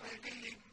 قبلهم